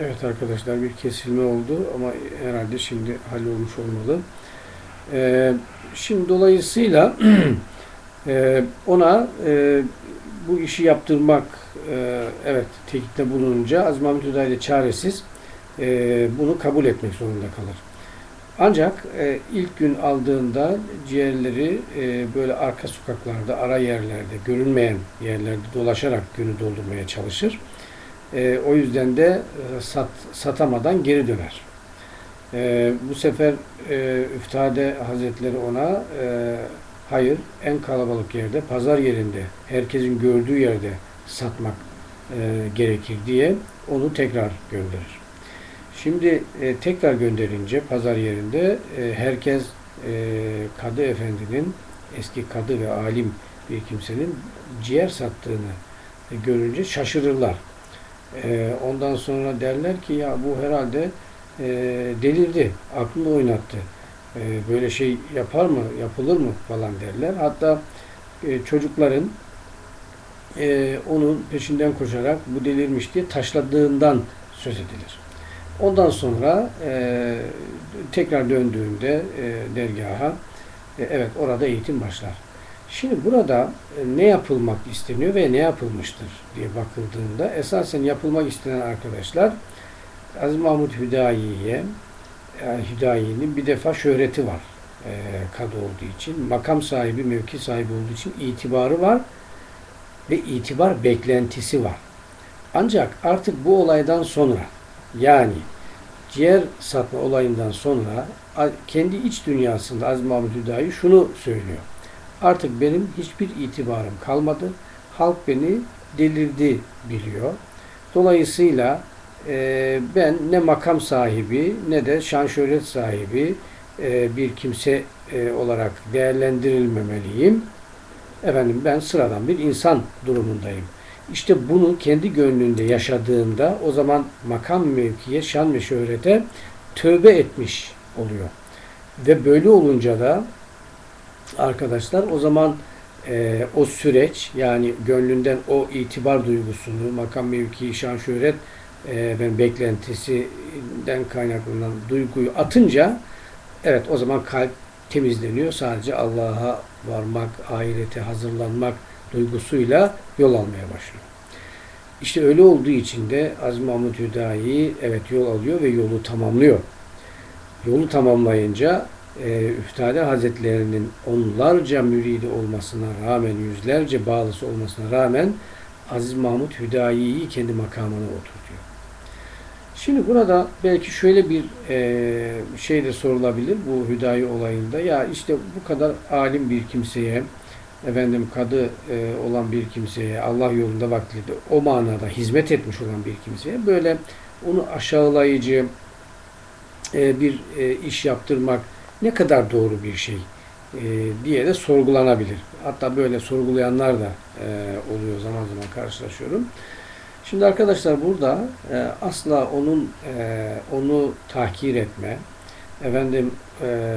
Evet arkadaşlar bir kesilme oldu ama herhalde şimdi hallolmuş olmalı. Ee, şimdi dolayısıyla e, ona e, bu işi yaptırmak e, evet teklifte bulununca Aziz Mahmut Hüdayi çaresiz e, bunu kabul etmek zorunda kalır. Ancak e, ilk gün aldığında ciğerleri e, böyle arka sokaklarda, ara yerlerde, görünmeyen yerlerde dolaşarak günü doldurmaya çalışır. E, o yüzden de e, sat, satamadan geri döner. E, bu sefer e, Üftade Hazretleri ona e, hayır en kalabalık yerde, pazar yerinde, herkesin gördüğü yerde satmak e, gerekir diye onu tekrar gönderir. Şimdi e, tekrar gönderince pazar yerinde e, herkes e, Kadı Efendi'nin eski kadı ve alim bir kimsenin ciğer sattığını e, görünce şaşırırlar. E, ondan sonra derler ki ya bu herhalde e, delirdi, aklını oynattı. E, böyle şey yapar mı, yapılır mı falan derler. Hatta e, çocukların e, onun peşinden koşarak bu delirmiş diye taşladığından söz edilir. Ondan sonra e, tekrar döndüğünde e, dergaha e, evet orada eğitim başlar. Şimdi burada e, ne yapılmak isteniyor ve ne yapılmıştır diye bakıldığında esasen yapılmak istenen arkadaşlar Aziz Mahmud Hüdayi'ye yani Hüdayi'nin bir defa şöhreti var e, kadı olduğu için. Makam sahibi, mevki sahibi olduğu için itibarı var ve itibar beklentisi var. Ancak artık bu olaydan sonra yani ciğer satma olayından sonra kendi iç dünyasında Aziz Mahmud Hüdayi şunu söylüyor. Artık benim hiçbir itibarım kalmadı. Halk beni delirdi biliyor. Dolayısıyla e, ben ne makam sahibi ne de şan şöhret sahibi e, bir kimse e, olarak değerlendirilmemeliyim. Efendim ben sıradan bir insan durumundayım. İşte bunu kendi gönlünde yaşadığında o zaman makam mevkiye, şan ve şöhrete tövbe etmiş oluyor. Ve böyle olunca da arkadaşlar o zaman e, o süreç yani gönlünden o itibar duygusunu, makam mevki, şan şöhret e, ben beklentisinden kaynaklanan duyguyu atınca evet o zaman kalp temizleniyor. Sadece Allah'a varmak, ahirete hazırlanmak duygusuyla yol almaya başlıyor. İşte öyle olduğu için de Aziz Mahmud Hüdayi evet yol alıyor ve yolu tamamlıyor. Yolu tamamlayınca e, Üftade Hazretlerinin onlarca müridi olmasına rağmen, yüzlerce bağlısı olmasına rağmen Aziz Mahmud Hüdayi'yi kendi makamına oturtuyor. Şimdi burada belki şöyle bir e, şey de sorulabilir bu Hüdayi olayında. Ya işte bu kadar alim bir kimseye, efendim kadı e, olan bir kimseye, Allah yolunda vaktinde o manada hizmet etmiş olan bir kimseye böyle onu aşağılayıcı e, bir e, iş yaptırmak ne kadar doğru bir şey e, diye de sorgulanabilir. Hatta böyle sorgulayanlar da e, oluyor zaman zaman karşılaşıyorum. Şimdi arkadaşlar burada e, asla onun e, onu tahkir etme, efendim e,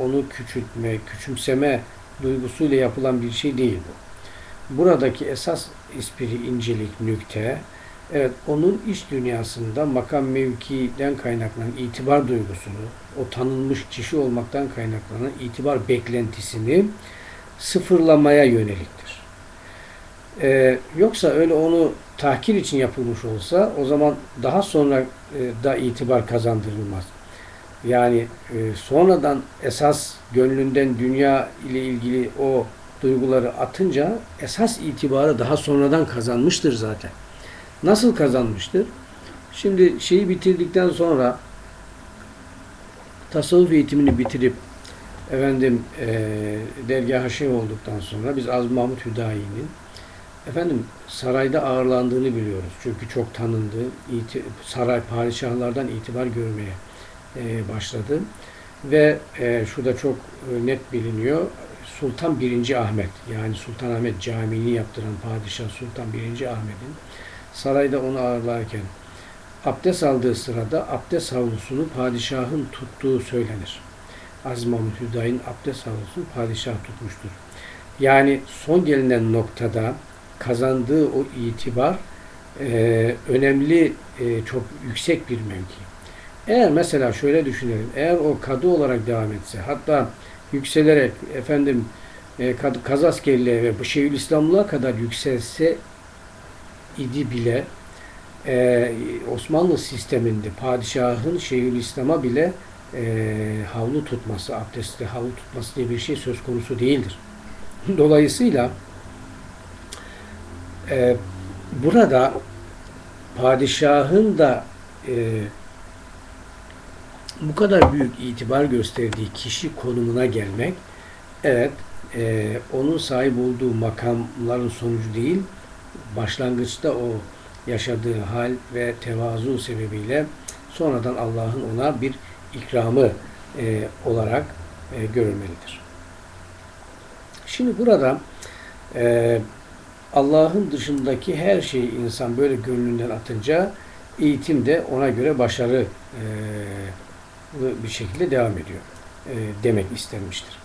onu küçültme, küçümseme duygusuyla yapılan bir şey değil bu. Buradaki esas espri, incelik, nükte, evet onun iç dünyasında makam mevkiden kaynaklanan itibar duygusunu, o tanınmış kişi olmaktan kaynaklanan itibar beklentisini sıfırlamaya yöneliktir. Ee, yoksa öyle onu tahkir için yapılmış olsa o zaman daha sonra e, da itibar kazandırılmaz. Yani e, sonradan esas gönlünden dünya ile ilgili o duyguları atınca esas itibarı daha sonradan kazanmıştır zaten. Nasıl kazanmıştır? Şimdi şeyi bitirdikten sonra tasavvuf eğitimini bitirip efendim e, dergah şey olduktan sonra biz Az Mahmut Hüdayi'nin efendim sarayda ağırlandığını biliyoruz. Çünkü çok tanındı. İti, saray padişahlardan itibar görmeye e, başladı. Ve e, şurada çok e, net biliniyor. Sultan 1. Ahmet yani Sultan Ahmet Camii'ni yaptıran padişah Sultan 1. Ahmet'in sarayda onu ağırlarken abdest aldığı sırada abdest havlusunu padişahın tuttuğu söylenir. Aziz Mahmut Hüdayi'nin abdest havlusunu padişah tutmuştur. Yani son gelinen noktada kazandığı o itibar e, önemli, e, çok yüksek bir mevki. Eğer mesela şöyle düşünelim, eğer o kadı olarak devam etse, hatta yükselerek efendim e, Kazaskerliğe ve Şeyhülislamlığa kadar yükselse idi bile e, Osmanlı sisteminde padişahın Şeyhülislam'a bile e, havlu tutması, abdestte havlu tutması diye bir şey söz konusu değildir. Dolayısıyla e, burada padişahın da e, bu kadar büyük itibar gösterdiği kişi konumuna gelmek evet e, onun sahip olduğu makamların sonucu değil başlangıçta o yaşadığı hal ve tevazu sebebiyle sonradan Allah'ın ona bir ikramı e, olarak e, görülmelidir. Şimdi burada e, Allah'ın dışındaki her şeyi insan böyle gönlünden atınca eğitim de ona göre başarı e, bir şekilde devam ediyor e, demek istenmiştir.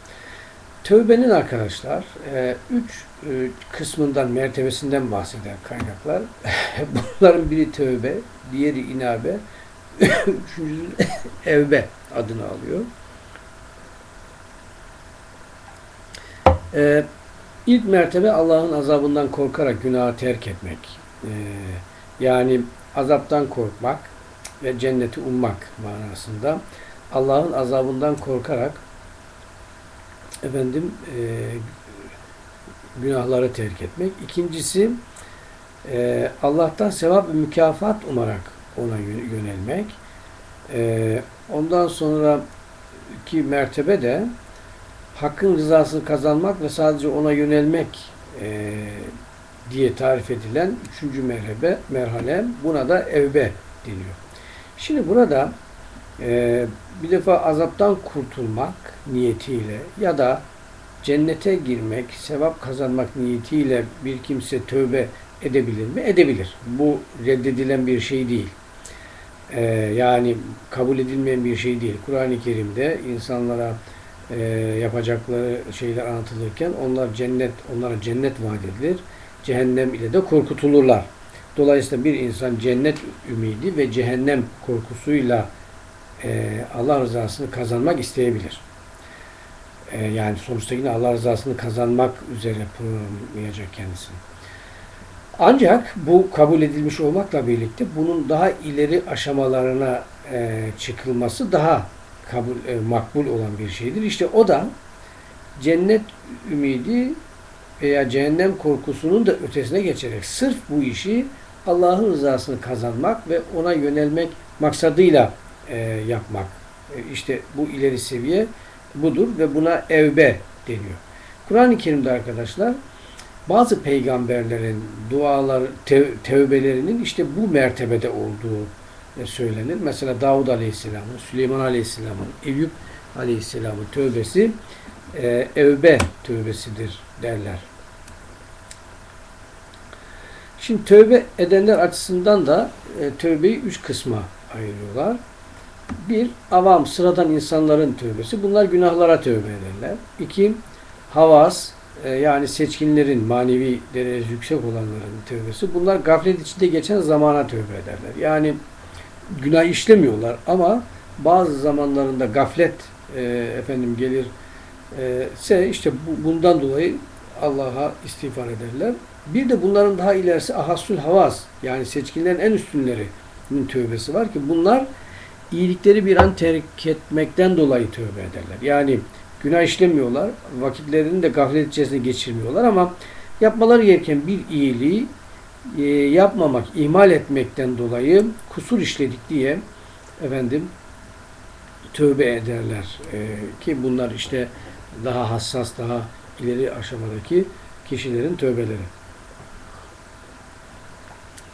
Tövbenin arkadaşlar e, üç e, kısmından, mertebesinden bahseder kaynaklar. Bunların biri tövbe, diğeri inabe, üçüncüsü evbe adını alıyor. Ee, ilk mertebe Allah'ın azabından korkarak günahı terk etmek. Ee, yani azaptan korkmak ve cenneti ummak manasında. Allah'ın azabından korkarak efendim e, günahları terk etmek. İkincisi e, Allah'tan sevap ve mükafat umarak ona yönelmek. E, ondan sonra ki mertebe de hakkın rızasını kazanmak ve sadece ona yönelmek e, diye tarif edilen üçüncü merhebe, merhale buna da evbe deniyor. Şimdi burada e, bir defa azaptan kurtulmak niyetiyle ya da cennete girmek, sevap kazanmak niyetiyle bir kimse tövbe edebilir mi? Edebilir. Bu reddedilen bir şey değil. Ee, yani kabul edilmeyen bir şey değil. Kur'an-ı Kerim'de insanlara e, yapacakları şeyler anlatılırken onlar cennet, onlara cennet vaat edilir. Cehennem ile de korkutulurlar. Dolayısıyla bir insan cennet ümidi ve cehennem korkusuyla e, Allah rızasını kazanmak isteyebilir. E, yani sonuçta yine Allah rızasını kazanmak üzere programlayacak kendisini. Ancak bu kabul edilmiş olmakla birlikte bunun daha ileri aşamalarına e, çıkılması daha kabul e, makbul olan bir şeydir. İşte o da cennet ümidi veya cehennem korkusunun da ötesine geçerek sırf bu işi Allah'ın rızasını kazanmak ve ona yönelmek maksadıyla e, yapmak. E, işte bu ileri seviye budur ve buna evbe deniyor. Kur'an-ı Kerim'de arkadaşlar bazı peygamberlerin dualar, tev tevbelerinin işte bu mertebede olduğu e, söylenir. Mesela Davud Aleyhisselam'ın, Süleyman Aleyhisselam'ın, Eyüp Aleyhisselam'ın tövbesi e, evbe tövbesidir derler. Şimdi tövbe edenler açısından da e, tövbeyi üç kısma ayırıyorlar. Bir, avam, sıradan insanların tövbesi. Bunlar günahlara tövbe ederler. İki, havas, e, yani seçkinlerin, manevi derecesi yüksek olanların tövbesi. Bunlar gaflet içinde geçen zamana tövbe ederler. Yani günah işlemiyorlar ama bazı zamanlarında gaflet e, efendim gelir e, ise işte bu, bundan dolayı Allah'a istiğfar ederler. Bir de bunların daha ilerisi ahassul havas yani seçkinlerin en üstünlerinin tövbesi var ki bunlar iyilikleri bir an terk etmekten dolayı tövbe ederler. Yani günah işlemiyorlar, vakitlerini de gaflet içerisinde geçirmiyorlar ama yapmaları gereken bir iyiliği e, yapmamak, ihmal etmekten dolayı kusur işledik diye efendim tövbe ederler. E, ki bunlar işte daha hassas, daha ileri aşamadaki kişilerin tövbeleri.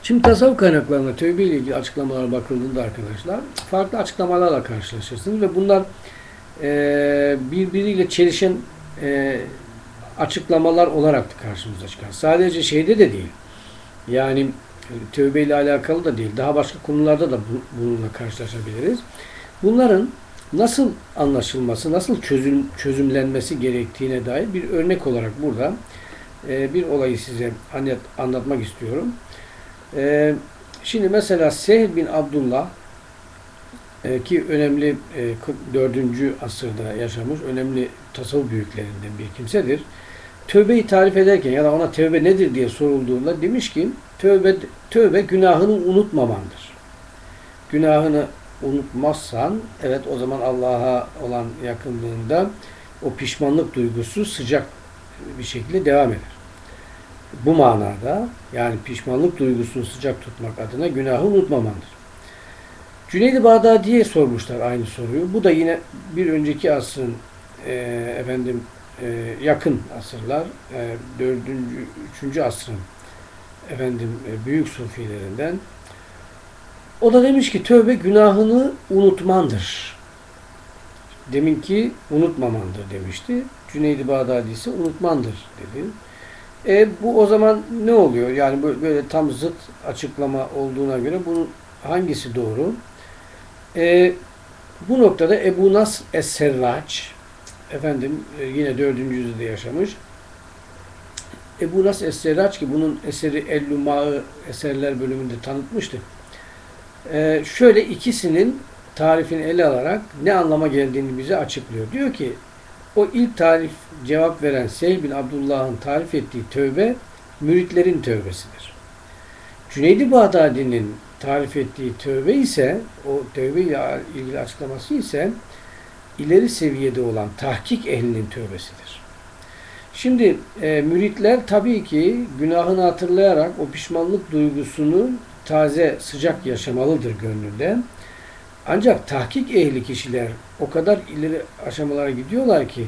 Şimdi tasavvuf kaynaklarına tövbe ile ilgili açıklamalara bakıldığında arkadaşlar farklı açıklamalarla karşılaşırsınız ve bunlar e, birbiriyle çelişen e, açıklamalar olarak da karşımıza çıkar. Sadece şeyde de değil. Yani e, tövbe ile alakalı da değil. Daha başka konularda da bununla karşılaşabiliriz. Bunların nasıl anlaşılması, nasıl çözüm, çözümlenmesi gerektiğine dair bir örnek olarak burada e, bir olayı size anlat, anlatmak istiyorum. E, şimdi mesela Sehl bin Abdullah e, ki önemli e, 4. asırda yaşamış önemli tasavvuf büyüklerinden bir kimsedir. Tövbeyi tarif ederken ya da ona tövbe nedir diye sorulduğunda demiş ki tövbe tövbe günahını unutmamandır. Günahını unutmazsan evet o zaman Allah'a olan yakınlığında o pişmanlık duygusu sıcak bir şekilde devam eder. Bu manada yani pişmanlık duygusunu sıcak tutmak adına günahı unutmamandır. Cüneyd-i Bağdadi'ye sormuşlar aynı soruyu. Bu da yine bir önceki asrın e, efendim e, yakın asırlar e, 4. 3. asrın efendim e, büyük sufilerinden o da demiş ki tövbe günahını unutmandır. Deminki unutmamandır demişti. Cüneyd-i Bağdadi ise unutmandır dedi. E, bu o zaman ne oluyor? Yani böyle, tam zıt açıklama olduğuna göre bunun hangisi doğru? E, bu noktada Ebu Nas Es-Serraç efendim e, yine 4. yüzyılda yaşamış. Ebu Nas Es-Serraç ki bunun eseri El-Luma'ı eserler bölümünde tanıtmıştı. E, şöyle ikisinin tarifini ele alarak ne anlama geldiğini bize açıklıyor. Diyor ki o ilk tarif cevap veren Seyh bin Abdullah'ın tarif ettiği tövbe müritlerin tövbesidir. Cüneydi Bağdadi'nin tarif ettiği tövbe ise o tövbe ile ilgili açıklaması ise ileri seviyede olan tahkik ehlinin tövbesidir. Şimdi e, müritler tabii ki günahını hatırlayarak o pişmanlık duygusunu taze sıcak yaşamalıdır gönlünde. Ancak tahkik ehli kişiler o kadar ileri aşamalara gidiyorlar ki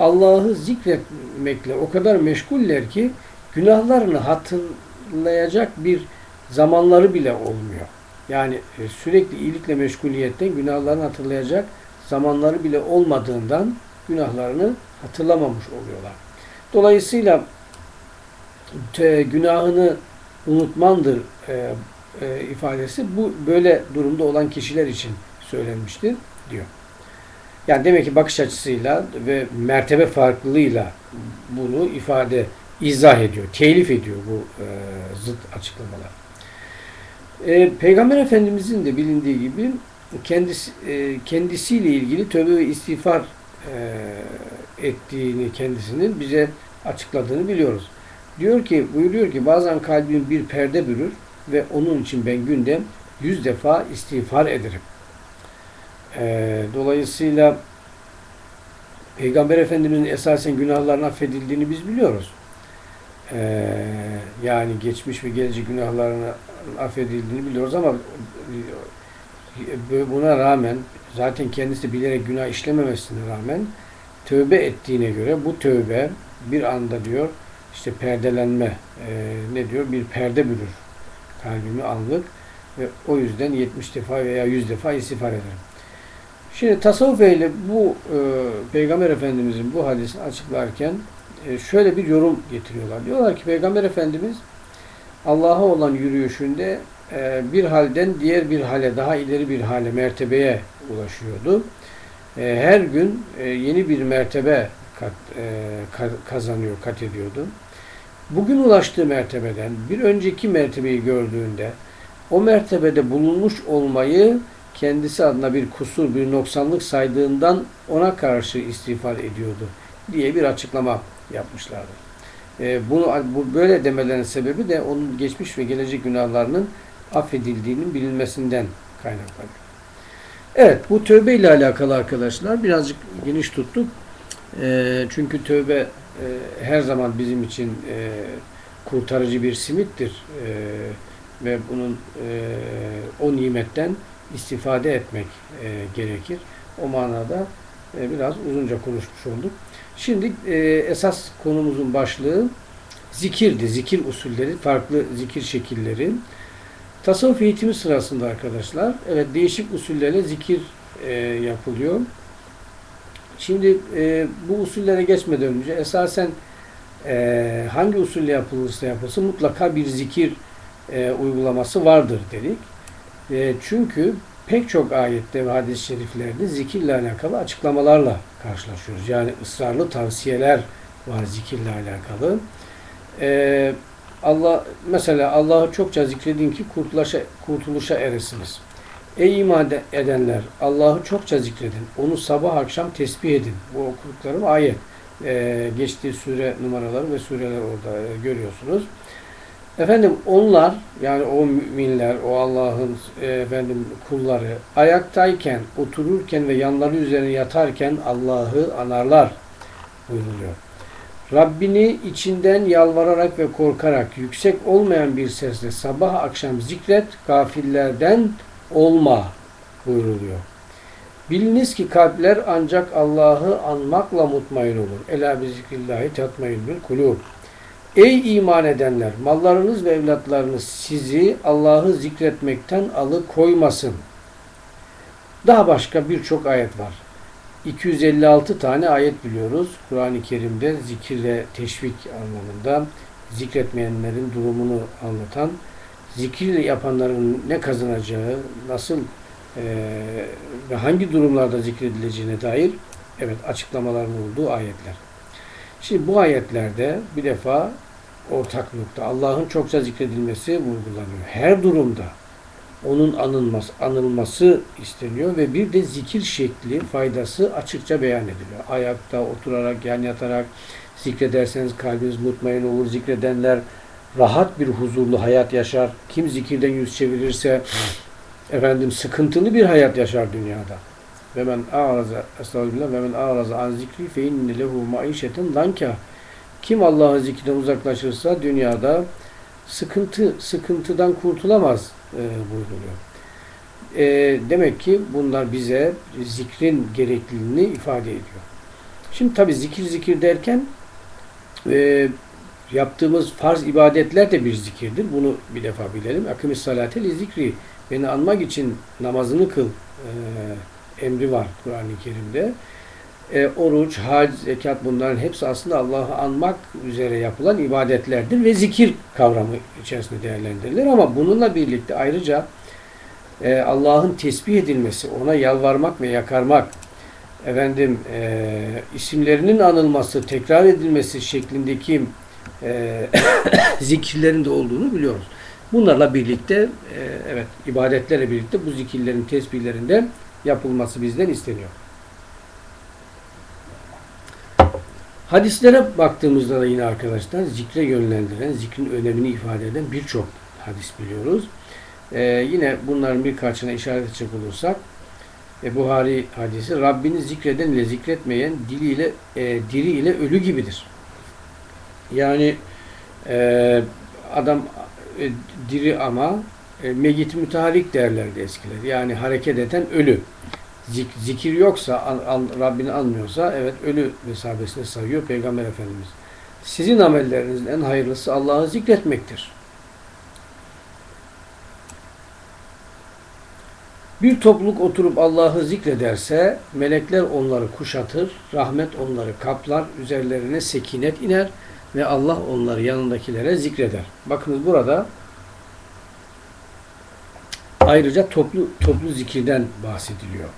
Allah'ı zikretmekle o kadar meşguller ki günahlarını hatırlayacak bir zamanları bile olmuyor. Yani e, sürekli iyilikle meşguliyetten günahlarını hatırlayacak zamanları bile olmadığından günahlarını hatırlamamış oluyorlar. Dolayısıyla günahını unutmandır e, e, ifadesi bu böyle durumda olan kişiler için söylenmiştir diyor. Yani demek ki bakış açısıyla ve mertebe farklılığıyla bunu ifade izah ediyor, telif ediyor bu e, zıt açıklamalar. E, Peygamber Efendimizin de bilindiği gibi kendisi e, kendisiyle ilgili tövbe ve istiğfar e, ettiğini kendisinin bize açıkladığını biliyoruz. Diyor ki, buyuruyor ki bazen kalbim bir perde bürür ve onun için ben günde yüz defa istiğfar ederim. E, dolayısıyla Peygamber Efendimiz'in esasen günahların affedildiğini biz biliyoruz. E, yani geçmiş ve gelecek günahlarını affedildiğini biliyoruz ama buna rağmen zaten kendisi bilerek günah işlememesine rağmen tövbe ettiğine göre bu tövbe bir anda diyor işte perdelenme e, ne diyor bir perde bürür kalbimi anlık ve o yüzden 70 defa veya 100 defa istiğfar ederim. Şimdi tasavvuf ehli bu e, Peygamber Efendimizin bu hadisini açıklarken e, şöyle bir yorum getiriyorlar. Diyorlar ki Peygamber Efendimiz Allah'a olan yürüyüşünde e, bir halden diğer bir hale, daha ileri bir hale, mertebeye ulaşıyordu. E, her gün e, yeni bir mertebe kat, kazanıyor, kat ediyordu. Bugün ulaştığı mertebeden bir önceki mertebeyi gördüğünde o mertebede bulunmuş olmayı kendisi adına bir kusur, bir noksanlık saydığından ona karşı istiğfar ediyordu diye bir açıklama yapmışlardı. Bunu bu böyle demelerinin sebebi de onun geçmiş ve gelecek günahlarının affedildiğinin bilinmesinden kaynaklanıyor. Evet, bu tövbe ile alakalı arkadaşlar birazcık geniş tuttuk. E, çünkü tövbe e, her zaman bizim için e, kurtarıcı bir simittir. E, ve bunun e, o nimetten istifade etmek e, gerekir. O manada e, biraz uzunca konuşmuş olduk. Şimdi e, esas konumuzun başlığı zikirdi. Zikir usulleri, farklı zikir şekilleri. Tasavvuf eğitimi sırasında arkadaşlar, evet değişik usullerle zikir e, yapılıyor. Şimdi e, bu usullere geçmeden önce esasen e, hangi usulle yapılırsa yapılsın mutlaka bir zikir e, uygulaması vardır dedik. E, çünkü pek çok ayette ve hadis-i şeriflerde zikirle alakalı açıklamalarla karşılaşıyoruz. Yani ısrarlı tavsiyeler var zikirle alakalı. E, Allah mesela Allah'ı çokça zikredin ki kurtuluşa, kurtuluşa eresiniz. Ey iman edenler Allah'ı çokça zikredin. Onu sabah akşam tesbih edin. Bu okuduklarım ayet. Ee, geçtiği sure numaraları ve sureler orada e, görüyorsunuz. Efendim onlar yani o müminler, o Allah'ın e, efendim kulları ayaktayken, otururken ve yanları üzerine yatarken Allah'ı anarlar buyruluyor. Rabbini içinden yalvararak ve korkarak yüksek olmayan bir sesle sabah akşam zikret, gafillerden olma buyruluyor. Biliniz ki kalpler ancak Allah'ı anmakla mutmain olur. Ela bi zikrillahi tatmain bil kulub. Ey iman edenler! Mallarınız ve evlatlarınız sizi Allah'ı zikretmekten alıkoymasın. Daha başka birçok ayet var. 256 tane ayet biliyoruz. Kur'an-ı Kerim'de zikirle teşvik anlamında zikretmeyenlerin durumunu anlatan, zikir yapanların ne kazanacağı, nasıl e, ve hangi durumlarda zikredileceğine dair evet açıklamaların olduğu ayetler. Şimdi bu ayetlerde bir defa ortak nokta Allah'ın çokça zikredilmesi vurgulanıyor. Her durumda onun anılması, anılması isteniyor ve bir de zikir şekli, faydası açıkça beyan ediliyor. Ayakta, oturarak, yan yatarak zikrederseniz kalbiniz mutmain olur. Zikredenler rahat bir huzurlu hayat yaşar. Kim zikirden yüz çevirirse efendim sıkıntılı bir hayat yaşar dünyada. Ve men a'raza estağfirullah ve men a'raza an zikri fe inne lehu maişeten danka. Kim Allah'ın zikrinden uzaklaşırsa dünyada sıkıntı sıkıntıdan kurtulamaz e, buyruluyor. E, demek ki bunlar bize zikrin gerekliliğini ifade ediyor. Şimdi tabi zikir zikir derken e, yaptığımız farz ibadetler de bir zikirdir. Bunu bir defa bilelim. Akımis salate li zikri. Beni anmak için namazını kıl e, emri var Kur'an-ı Kerim'de. E, oruç, hac, zekat bunların hepsi aslında Allah'ı anmak üzere yapılan ibadetlerdir ve zikir kavramı içerisinde değerlendirilir. Ama bununla birlikte ayrıca e, Allah'ın tesbih edilmesi, ona yalvarmak ve yakarmak, efendim e, isimlerinin anılması, tekrar edilmesi şeklindeki e, zikirlerin de olduğunu biliyoruz. Bunlarla birlikte e, evet ibadetlerle birlikte bu zikirlerin tesbihlerinde yapılması bizden isteniyor. Hadislere baktığımızda da yine arkadaşlar zikre yönlendiren, zikrin önemini ifade eden birçok hadis biliyoruz. Ee, yine bunların birkaçına işaret edecek olursak e, Buhari hadisi Rabbini zikreden ile zikretmeyen diliyle e, diri ile ölü gibidir. Yani e, adam e, diri ama e, megit müteharik derlerdi eskiler. Yani hareket eden ölü. Zik, zikir yoksa, an, an, Rabbini anmıyorsa evet ölü mesabesine sayıyor Peygamber Efendimiz. Sizin amellerinizin en hayırlısı Allah'ı zikretmektir. Bir topluluk oturup Allah'ı zikrederse melekler onları kuşatır, rahmet onları kaplar, üzerlerine sekinet iner ve Allah onları yanındakilere zikreder. Bakınız burada ayrıca toplu toplu zikirden bahsediliyor.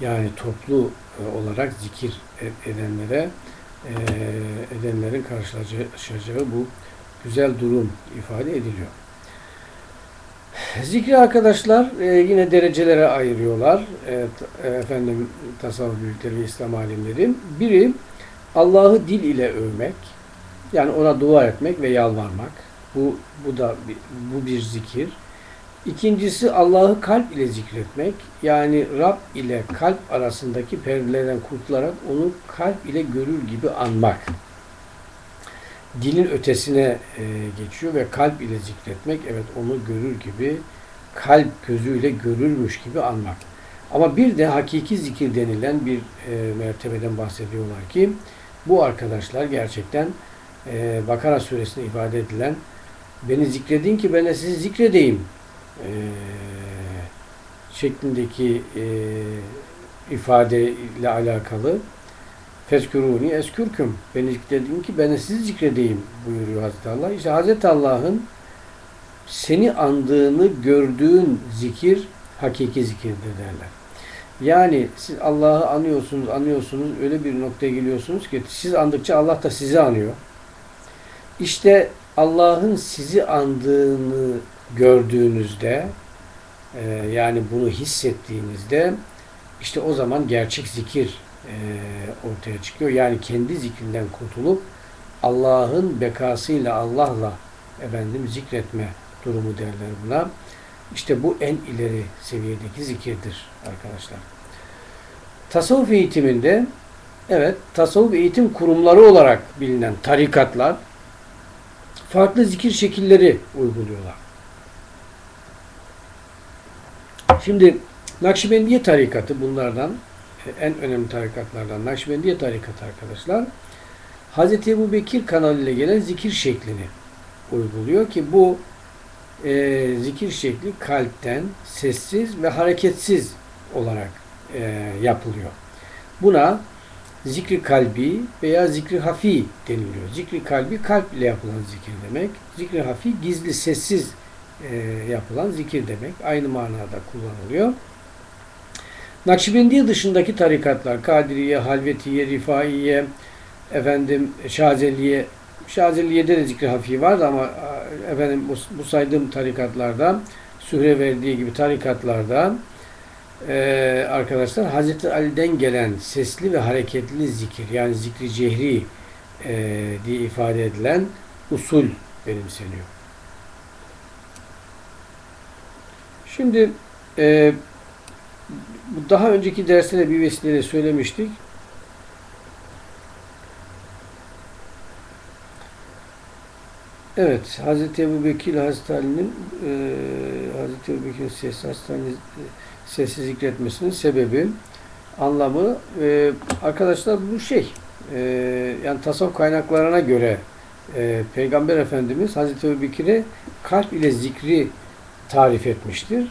Yani toplu e, olarak zikir e, edenlere e, edenlerin karşılaşacağı bu güzel durum ifade ediliyor. Zikri arkadaşlar yine derecelere ayırıyorlar. Efendim tasavvuf büyükleri İslam alimleri. Biri Allah'ı dil ile övmek, yani ona dua etmek ve yalvarmak. Bu bu da bir, bu bir zikir. İkincisi Allah'ı kalp ile zikretmek. Yani Rab ile kalp arasındaki perdelerden kurtularak onu kalp ile görür gibi anmak. Dilin ötesine e, geçiyor ve kalp ile zikretmek. Evet onu görür gibi kalp gözüyle görürmüş gibi anmak. Ama bir de hakiki zikir denilen bir e, mertebeden bahsediyorlar ki bu arkadaşlar gerçekten e, Bakara suresinde ifade edilen beni zikredin ki ben de sizi zikredeyim e, şeklindeki e, ifade ile alakalı Fezkuruni eskürküm. Beni zikredin ki ben de sizi zikredeyim buyuruyor Hazreti Allah. İşte Hazreti Allah'ın seni andığını gördüğün zikir hakiki zikirdir derler. Yani siz Allah'ı anıyorsunuz, anıyorsunuz, öyle bir noktaya geliyorsunuz ki siz andıkça Allah da sizi anıyor. İşte Allah'ın sizi andığını gördüğünüzde e, yani bunu hissettiğinizde işte o zaman gerçek zikir e, ortaya çıkıyor. Yani kendi zikrinden kurtulup Allah'ın bekasıyla Allah'la efendim zikretme durumu derler buna. İşte bu en ileri seviyedeki zikirdir arkadaşlar. Tasavvuf eğitiminde evet tasavvuf eğitim kurumları olarak bilinen tarikatlar farklı zikir şekilleri uyguluyorlar. Şimdi Nakşibendiye tarikatı bunlardan en önemli tarikatlardan Nakşibendiye tarikatı arkadaşlar Hz. Ebu Bekir kanalıyla gelen zikir şeklini uyguluyor ki bu e, zikir şekli kalpten sessiz ve hareketsiz olarak e, yapılıyor. Buna zikri kalbi veya zikri hafi deniliyor. Zikri kalbi kalp ile yapılan zikir demek. Zikri hafi gizli, sessiz e, yapılan zikir demek. Aynı manada kullanılıyor. Nakşibendiye dışındaki tarikatlar, Kadiriye, Halvetiye, Rifaiye, efendim Şazeliye, Şazeliye'de de zikri hafi vardı ama efendim bu, bu saydığım tarikatlarda Sühre verdiği gibi tarikatlarda e, arkadaşlar Hazreti Ali'den gelen sesli ve hareketli zikir yani zikri cehri e, diye ifade edilen usul benimseniyor. Şimdi e, daha önceki derste de bir vesileyle söylemiştik. Evet, Hz. Ebu Bekir Hazreti Ali'nin e, Hz. Ebu Bekir'in sesi Hazreti sesi zikretmesinin sebebi, anlamı e, arkadaşlar bu şey e, yani tasavvuf kaynaklarına göre e, Peygamber Efendimiz Hz. Ebu kalp ile zikri tarif etmiştir.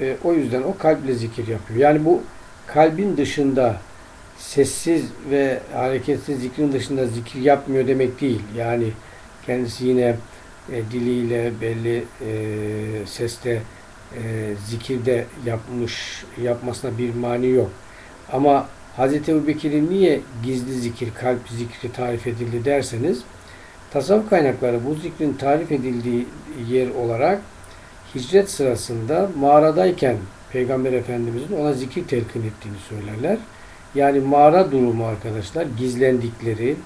E, o yüzden o kalp ile zikir yapıyor. Yani bu kalbin dışında sessiz ve hareketsiz zikrin dışında zikir yapmıyor demek değil. Yani kendisi yine e, diliyle belli e, seste e, zikirde yapmış yapmasına bir mani yok. Ama Hz. Ebu niye gizli zikir, kalp zikri tarif edildi derseniz tasavvuf kaynakları bu zikrin tarif edildiği yer olarak hicret sırasında mağaradayken Peygamber Efendimizin ona zikir telkin ettiğini söylerler. Yani mağara durumu arkadaşlar gizlendikleri,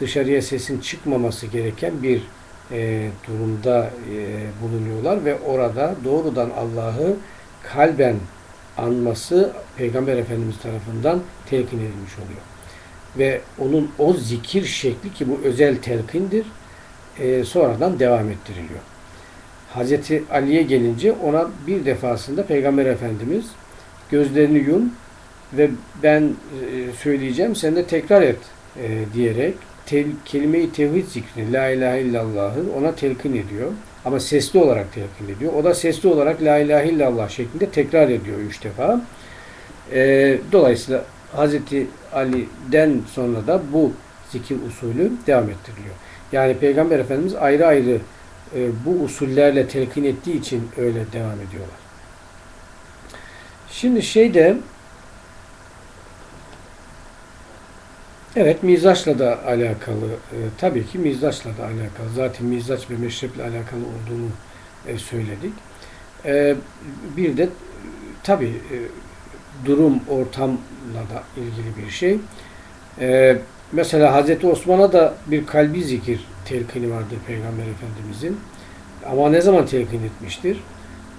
dışarıya sesin çıkmaması gereken bir e, durumda e, bulunuyorlar ve orada doğrudan Allah'ı kalben anması Peygamber Efendimiz tarafından telkin edilmiş oluyor. Ve onun o zikir şekli ki bu özel telkindir, e, sonradan devam ettiriliyor. Hazreti Ali'ye gelince ona bir defasında Peygamber Efendimiz gözlerini yum ve ben e, söyleyeceğim sen de tekrar et e, diyerek tel, kelime-i tevhid zikrini, la ilahe illallah'ı ona telkin ediyor. Ama sesli olarak telkin ediyor. O da sesli olarak la ilahe illallah şeklinde tekrar ediyor üç defa. E, dolayısıyla Hazreti Ali'den sonra da bu zikir usulü devam ettiriliyor. Yani Peygamber Efendimiz ayrı ayrı e, bu usullerle telkin ettiği için öyle devam ediyorlar. Şimdi şeyde Evet, mizaçla da alakalı. E, tabii ki mizaçla da alakalı. Zaten mizaç ve meşreple alakalı olduğunu e, söyledik. E, bir de tabii e, durum, ortamla da ilgili bir şey. E, mesela Hazreti Osman'a da bir kalbi zikir telkini vardır Peygamber Efendimizin. Ama ne zaman telkin etmiştir?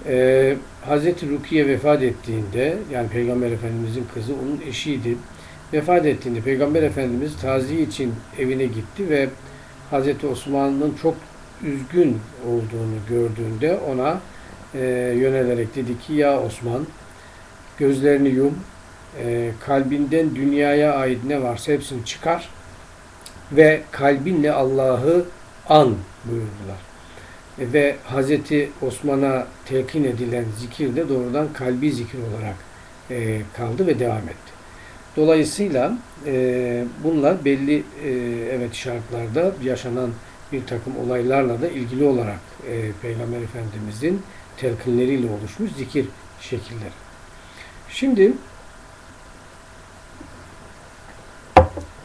E, Hazreti Rukiye vefat ettiğinde, yani Peygamber Efendimizin kızı onun eşiydi vefat ettiğinde Peygamber Efendimiz taziye için evine gitti ve Hazreti Osman'ın çok üzgün olduğunu gördüğünde ona e, yönelerek dedi ki ya Osman gözlerini yum e, kalbinden dünyaya ait ne varsa hepsini çıkar ve kalbinle Allah'ı an buyurdular. E, ve Hazreti Osman'a telkin edilen zikir de doğrudan kalbi zikir olarak e, kaldı ve devam etti. Dolayısıyla e, bunlar belli e, evet şartlarda yaşanan bir takım olaylarla da ilgili olarak e, Peygamber Efendimizin telkinleriyle oluşmuş zikir şekilleri. Şimdi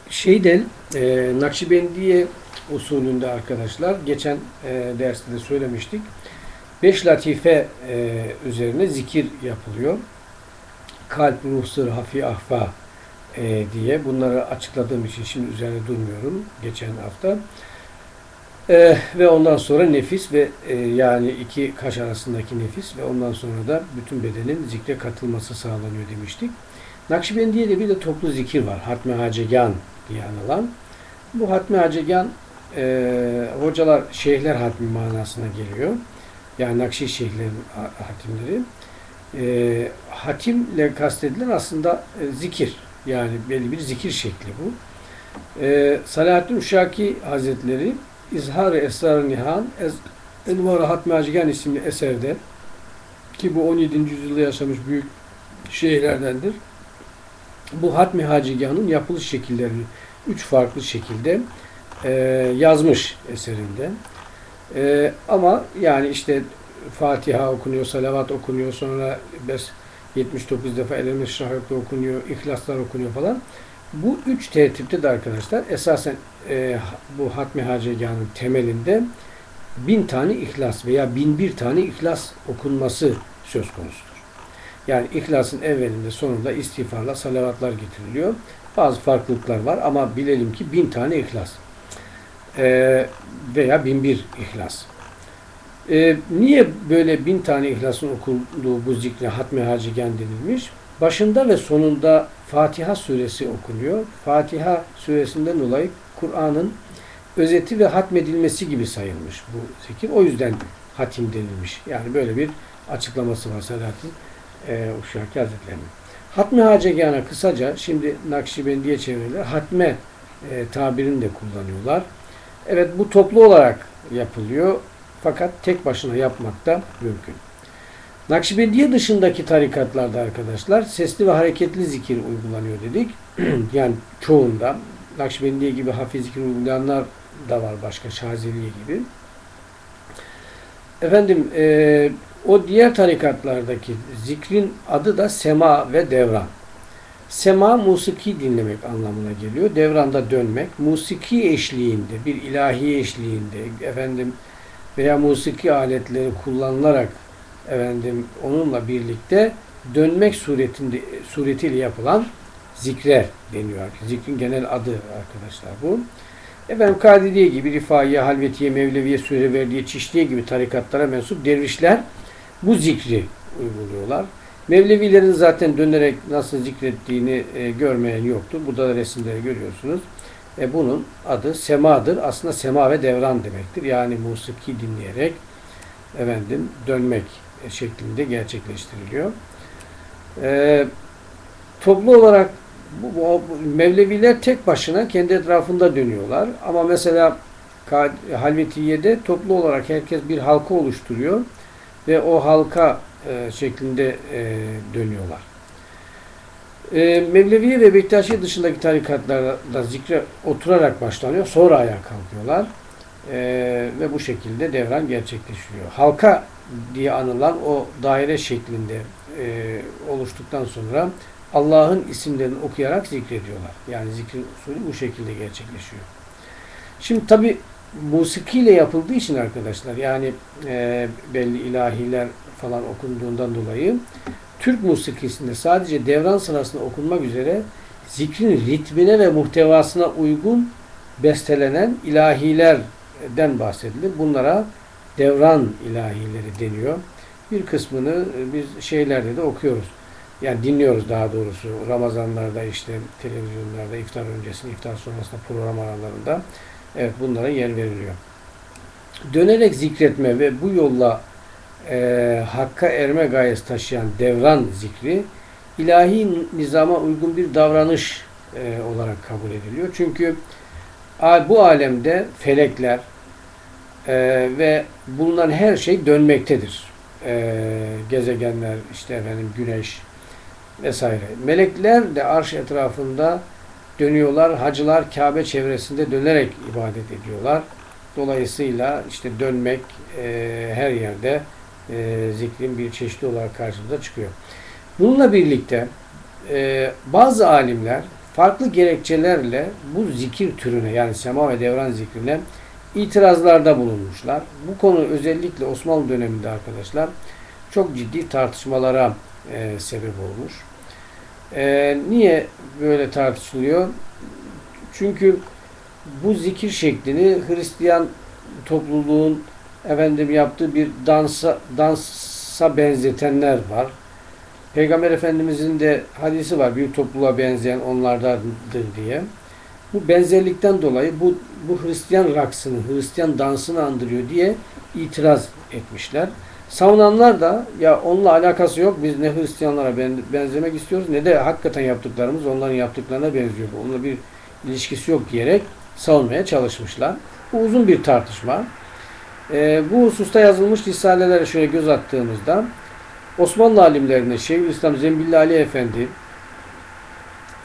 şeyden e, Nakşibendiye usulünde arkadaşlar geçen e, derste de söylemiştik. Beş latife e, üzerine zikir yapılıyor. Kalp, ruh, sır, hafi, ahfa e, diye bunları açıkladığım için şimdi üzerine durmuyorum geçen hafta. E, ve ondan sonra nefis ve e, yani iki kaş arasındaki nefis ve ondan sonra da bütün bedenin zikre katılması sağlanıyor demiştik. Nakşibendiye'de bir de toplu zikir var. Hatmi Hacegan diye anılan. Bu Hatmi Hacegan e, hocalar şeyhler hatmi manasına geliyor. Yani Nakşi şeyhlerin hatimleri. E, hatimle kastedilen aslında e, zikir. Yani belli bir zikir şekli bu. E, Salahaddin Uşaki Hazretleri İzhar-ı Esrar-ı Nihan Envar-ı Hatmi Hacegan isimli eserde ki bu 17. yüzyılda yaşamış büyük şeylerdendir. Bu Hatmi Hacigan'ın yapılış şekillerini üç farklı şekilde e, yazmış eserinde. E, ama yani işte Fatiha okunuyor, salavat okunuyor, sonra bes 79 defa el meşrahatla okunuyor, ihlaslar okunuyor falan. Bu üç tertipte de arkadaşlar esasen e, bu Hatmi Hacegan'ın temelinde bin tane ihlas veya bin bir tane ihlas okunması söz konusudur. Yani ihlasın evvelinde sonunda istiğfarla salavatlar getiriliyor. Bazı farklılıklar var ama bilelim ki bin tane ihlas. Ee, veya bin bir ihlas. Ee, niye böyle bin tane ihlasın okunduğu bu zikre hatmi hacigen denilmiş? Başında ve sonunda Fatiha suresi okunuyor. Fatiha suresinden dolayı Kur'an'ın özeti ve hatmedilmesi gibi sayılmış bu zikir. O yüzden hatim denilmiş. Yani böyle bir açıklaması var Selahattin e, Uşaki Hazretleri'nin. Hatmi Hacegan'a kısaca şimdi Nakşibendiye çevreleri hatme e, tabirini de kullanıyorlar. Evet bu toplu olarak yapılıyor. Fakat tek başına yapmak da mümkün. Nakşibendiye dışındaki tarikatlarda arkadaşlar sesli ve hareketli zikir uygulanıyor dedik. yani çoğunda Nakşibendiye gibi hafif zikir uygulayanlar da var başka Şazeliye gibi. Efendim e, o diğer tarikatlardaki zikrin adı da sema ve devran. Sema musiki dinlemek anlamına geliyor. Devranda dönmek. Musiki eşliğinde, bir ilahi eşliğinde efendim veya musiki aletleri kullanılarak efendim onunla birlikte dönmek suretinde suretiyle yapılan zikrer deniyor. Zikrin genel adı arkadaşlar bu. Efendim Kadiriye gibi, Rifaiye, Halvetiye, Mevleviye, Süreverdiye, Çişliye gibi tarikatlara mensup dervişler bu zikri uyguluyorlar. Mevlevilerin zaten dönerek nasıl zikrettiğini e, görmeyen yoktur. Burada da resimleri görüyorsunuz. E, bunun adı semadır. Aslında sema ve devran demektir. Yani musiki dinleyerek efendim dönmek şeklinde gerçekleştiriliyor. E, toplu olarak bu, bu, Mevleviler tek başına kendi etrafında dönüyorlar. Ama mesela Halvetiye'de toplu olarak herkes bir halka oluşturuyor ve o halka e, şeklinde e, dönüyorlar. E, ve Bektaşi dışındaki tarikatlarda zikre oturarak başlanıyor. Sonra ayağa kalkıyorlar. E, ve bu şekilde devran gerçekleşiyor. Halka diye anılan o daire şeklinde e, oluştuktan sonra Allah'ın isimlerini okuyarak zikrediyorlar. Yani zikrin usulü bu şekilde gerçekleşiyor. Şimdi tabi musikiyle yapıldığı için arkadaşlar yani e, belli ilahiler falan okunduğundan dolayı Türk musikisinde sadece devran sırasında okunmak üzere zikrin ritmine ve muhtevasına uygun bestelenen ilahilerden bahsedilir. Bunlara devran ilahileri deniyor. Bir kısmını biz şeylerde de okuyoruz. Yani dinliyoruz daha doğrusu. Ramazanlarda işte televizyonlarda iftar öncesinde, iftar sonrasında program aralarında Evet bunlara yer veriliyor. Dönerek zikretme ve bu yolla e, hakka erme gayesi taşıyan devran zikri ilahi nizama uygun bir davranış e, olarak kabul ediliyor. Çünkü bu alemde felekler e, ve bulunan her şey dönmektedir. E, gezegenler, işte efendim güneş vesaire. Melekler de arş etrafında dönüyorlar. Hacılar Kabe çevresinde dönerek ibadet ediyorlar. Dolayısıyla işte dönmek e, her yerde e, zikrin bir çeşidi olarak karşımıza çıkıyor. Bununla birlikte e, bazı alimler farklı gerekçelerle bu zikir türüne yani sema ve devran zikrine itirazlarda bulunmuşlar. Bu konu özellikle Osmanlı döneminde arkadaşlar çok ciddi tartışmalara e, sebep olmuş. E, niye böyle tartışılıyor? Çünkü bu zikir şeklini Hristiyan topluluğun efendim yaptığı bir dansa dansa benzetenler var. Peygamber Efendimizin de hadisi var. Bir topluluğa benzeyen onlardandır diye. Bu benzerlikten dolayı bu, bu Hristiyan raksını, Hristiyan dansını andırıyor diye itiraz etmişler. Savunanlar da ya onunla alakası yok. Biz ne Hristiyanlara benzemek istiyoruz ne de hakikaten yaptıklarımız onların yaptıklarına benziyor. Onunla bir ilişkisi yok diyerek savunmaya çalışmışlar. Bu uzun bir tartışma. E, bu hususta yazılmış risalelere şöyle göz attığımızda Osmanlı alimlerine Şeyhülislam Zembilli Ali Efendi,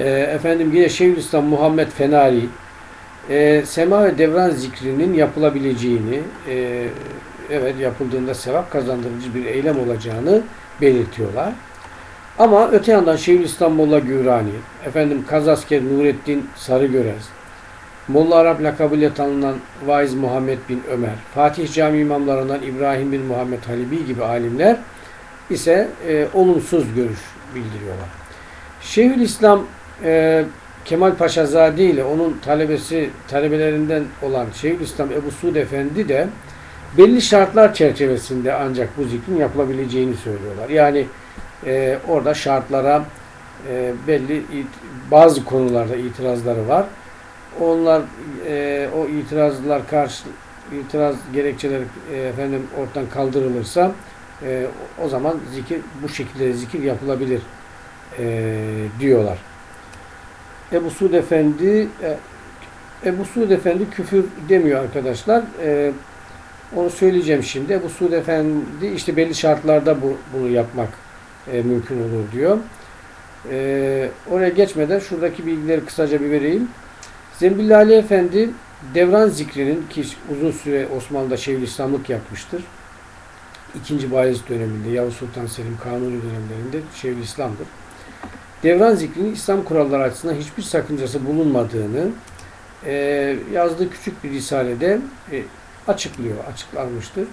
e, efendim yine Şeyhülislam Muhammed Fenari, e, sema ve devran zikrinin yapılabileceğini, e, evet yapıldığında sevap kazandırıcı bir eylem olacağını belirtiyorlar. Ama öte yandan Şeyhülislam Molla Gürani, efendim Kazasker Nurettin Sarıgörez, Molla Arap lakabıyla tanınan Vaiz Muhammed bin Ömer, Fatih Cami imamlarından İbrahim bin Muhammed Halibi gibi alimler ise e, olumsuz görüş bildiriyorlar. Şeyhülislam e, Kemal Paşazade ile onun talebesi, talebelerinden olan Şeyhülislam Ebu Suud Efendi de belli şartlar çerçevesinde ancak bu zikrin yapılabileceğini söylüyorlar. Yani e, orada şartlara e, belli bazı konularda itirazları var. Onlar e, o itirazlar karşı itiraz gerekçeleri e, efendim ortadan kaldırılırsa e, o zaman zikir bu şekilde zikir yapılabilir e, diyorlar. Ebu Suud Efendi e, Ebu Suud Efendi küfür demiyor arkadaşlar. E, onu söyleyeceğim şimdi. Ebu Suud Efendi işte belli şartlarda bu, bunu yapmak e, mümkün olur diyor. E, oraya geçmeden şuradaki bilgileri kısaca bir vereyim. Zembilli Ali Efendi devran zikrinin ki uzun süre Osmanlı'da Şeyhülislamlık yapmıştır. İkinci Bayezid döneminde, Yavuz Sultan Selim Kanuni dönemlerinde Şeyhülislam'dır. Devran zikrinin İslam kuralları açısından hiçbir sakıncası bulunmadığını e, yazdığı küçük bir risalede e, açıklıyor, açıklanmıştır.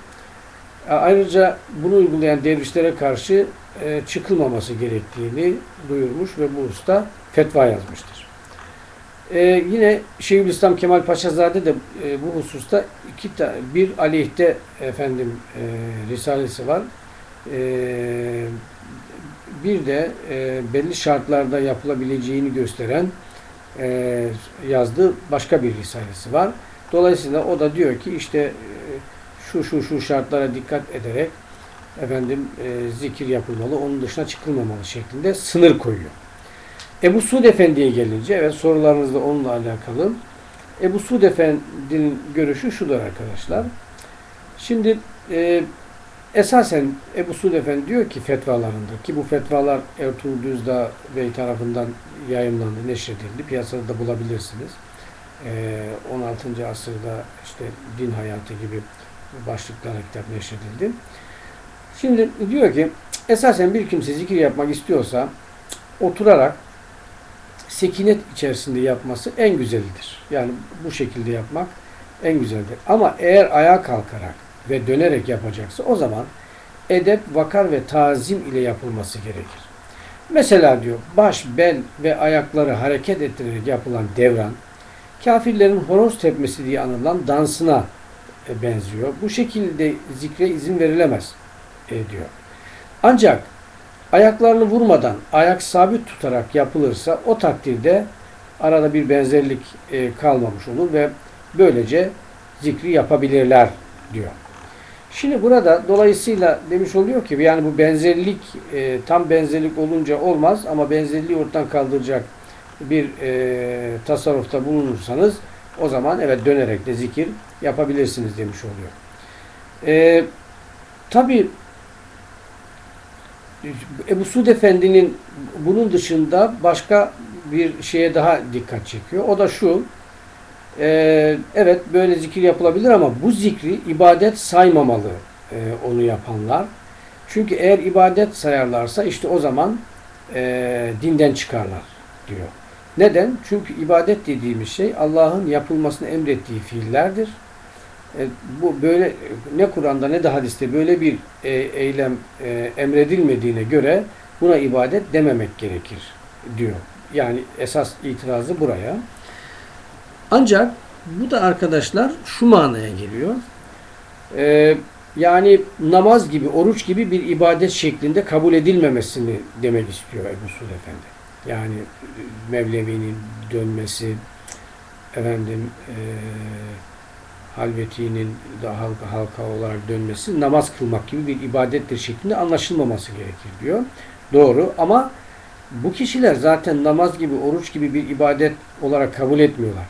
Ayrıca bunu uygulayan dervişlere karşı e, çıkılmaması gerektiğini duyurmuş ve bu usta fetva yazmıştır. E, yine Şeyhülislam Kemal Paşazade de e, bu hususta iki tane, bir aleyhte efendim e, risalesi var. E, bir de e, belli şartlarda yapılabileceğini gösteren e, yazdığı başka bir risalesi var. Dolayısıyla o da diyor ki işte e, şu şu şu şartlara dikkat ederek efendim e, zikir yapılmalı, onun dışına çıkılmamalı şeklinde sınır koyuyor. Ebu Suud Efendi'ye gelince, evet sorularınız da onunla alakalı. Ebu Suud Efendi'nin görüşü şudur arkadaşlar. Şimdi e, esasen Ebu Suud Efendi diyor ki fetvalarında ki bu fetvalar Ertuğrul Düzdağ Bey tarafından yayınlandı, neşredildi. Piyasada da bulabilirsiniz. E, 16. asırda işte din hayatı gibi başlıklarla kitap neşredildi. Şimdi diyor ki esasen bir kimse zikir yapmak istiyorsa oturarak sekinet içerisinde yapması en güzelidir. Yani bu şekilde yapmak en güzeldir. Ama eğer ayağa kalkarak ve dönerek yapacaksa o zaman edep, vakar ve tazim ile yapılması gerekir. Mesela diyor baş, bel ve ayakları hareket ettirerek yapılan devran kafirlerin horoz tepmesi diye anılan dansına e, benziyor. Bu şekilde zikre izin verilemez e, diyor. Ancak ayaklarını vurmadan ayak sabit tutarak yapılırsa o takdirde arada bir benzerlik e, kalmamış olur ve böylece zikri yapabilirler diyor. Şimdi burada dolayısıyla demiş oluyor ki yani bu benzerlik e, tam benzerlik olunca olmaz ama benzerliği ortadan kaldıracak bir e, tasarrufta bulunursanız o zaman evet dönerek de zikir yapabilirsiniz demiş oluyor. E, Tabi Ebu Suud Efendi'nin bunun dışında başka bir şeye daha dikkat çekiyor. O da şu, e, evet böyle zikir yapılabilir ama bu zikri ibadet saymamalı e, onu yapanlar. Çünkü eğer ibadet sayarlarsa işte o zaman e, dinden çıkarlar diyor. Neden? Çünkü ibadet dediğimiz şey Allah'ın yapılmasını emrettiği fiillerdir. E, bu böyle ne Kur'an'da ne de hadiste böyle bir e, eylem e, emredilmediğine göre buna ibadet dememek gerekir diyor. Yani esas itirazı buraya. Ancak bu da arkadaşlar şu manaya geliyor. E, yani namaz gibi, oruç gibi bir ibadet şeklinde kabul edilmemesini demek istiyor Ebu Suud Efendi. Yani Mevlevi'nin dönmesi, efendim e, halvetinin de halka, halka olarak dönmesi namaz kılmak gibi bir ibadettir şeklinde anlaşılmaması gerekir diyor. Doğru ama bu kişiler zaten namaz gibi, oruç gibi bir ibadet olarak kabul etmiyorlar.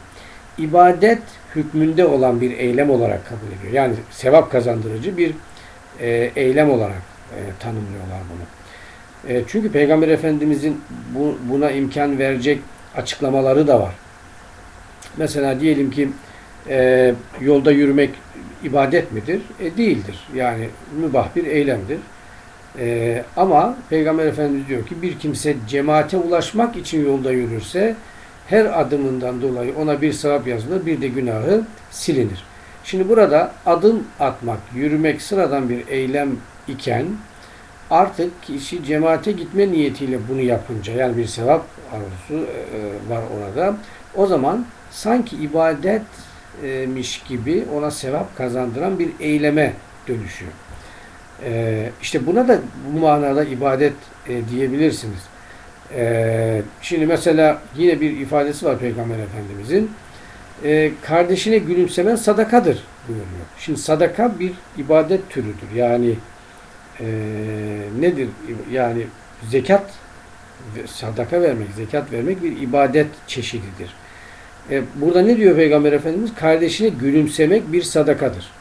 İbadet hükmünde olan bir eylem olarak kabul ediyor. Yani sevap kazandırıcı bir e, eylem olarak e, tanımlıyorlar bunu. E, çünkü Peygamber Efendimizin bu, buna imkan verecek açıklamaları da var. Mesela diyelim ki e, yolda yürümek ibadet midir? E, değildir. Yani mübah bir eylemdir. E, ama Peygamber Efendimiz diyor ki bir kimse cemaate ulaşmak için yolda yürürse her adımından dolayı ona bir sevap yazılır, bir de günahı silinir. Şimdi burada adım atmak, yürümek sıradan bir eylem iken artık kişi cemaate gitme niyetiyle bunu yapınca yani bir sevap arzusu e, var orada. O zaman sanki ibadetmiş gibi ona sevap kazandıran bir eyleme dönüşüyor. E, işte buna da bu manada ibadet e, diyebilirsiniz. Şimdi mesela yine bir ifadesi var Peygamber Efendimizin. Kardeşine gülümsemen sadakadır buyuruyor. Şimdi sadaka bir ibadet türüdür. Yani e, nedir? Yani zekat, sadaka vermek, zekat vermek bir ibadet çeşididir. E, burada ne diyor Peygamber Efendimiz? Kardeşine gülümsemek bir sadakadır.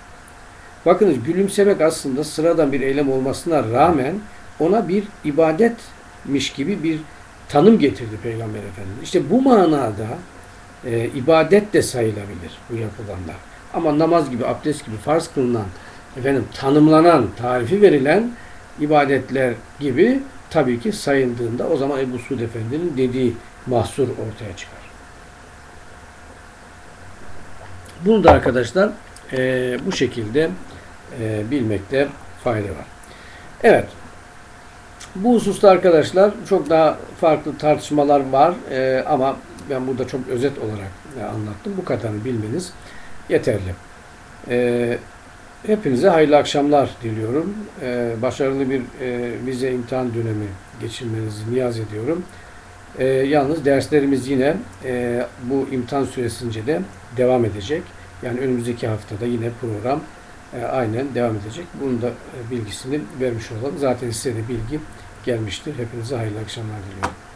Bakınız gülümsemek aslında sıradan bir eylem olmasına rağmen ona bir ibadetmiş gibi bir tanım getirdi Peygamber Efendimiz. İşte bu manada e, ibadet de sayılabilir bu yapılanlar. Ama namaz gibi, abdest gibi farz kılınan efendim tanımlanan, tarifi verilen ibadetler gibi tabii ki sayıldığında o zaman Ebu Suud Efendi'nin dediği mahsur ortaya çıkar. Bunu da arkadaşlar e, bu şekilde e, bilmekte fayda var. Evet. Bu hususta arkadaşlar çok daha farklı tartışmalar var e, ama ben burada çok özet olarak e, anlattım. Bu kadarını bilmeniz yeterli. E, Hepinize hayırlı akşamlar diliyorum. Ee, başarılı bir e, vize imtihan dönemi geçirmenizi niyaz ediyorum. Ee, yalnız derslerimiz yine e, bu imtihan süresince de devam edecek. Yani önümüzdeki haftada yine program e, aynen devam edecek. Bunun da e, bilgisini vermiş olalım. Zaten size de bilgi gelmiştir. Hepinize hayırlı akşamlar diliyorum.